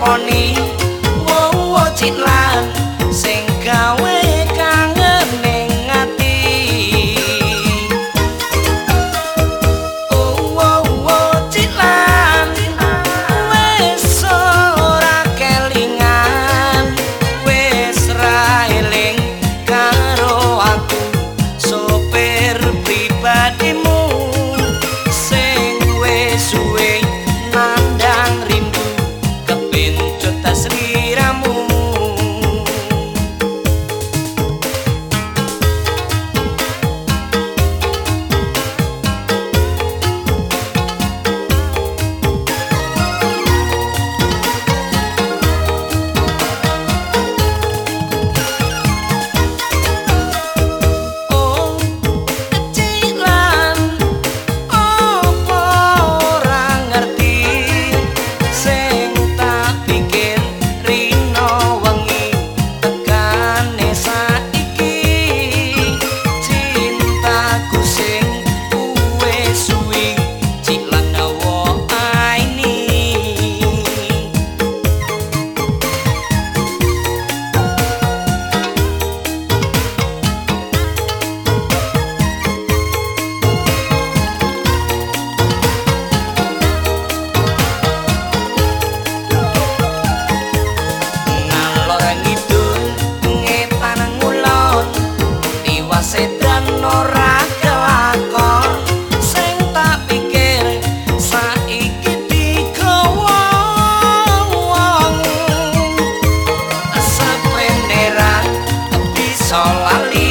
oni wowo cilan sing gawe kangen ning ati wowo cilan wis ora kelingan wis ra eling karo aku sopir pribadimu sing wis suwe. all I need.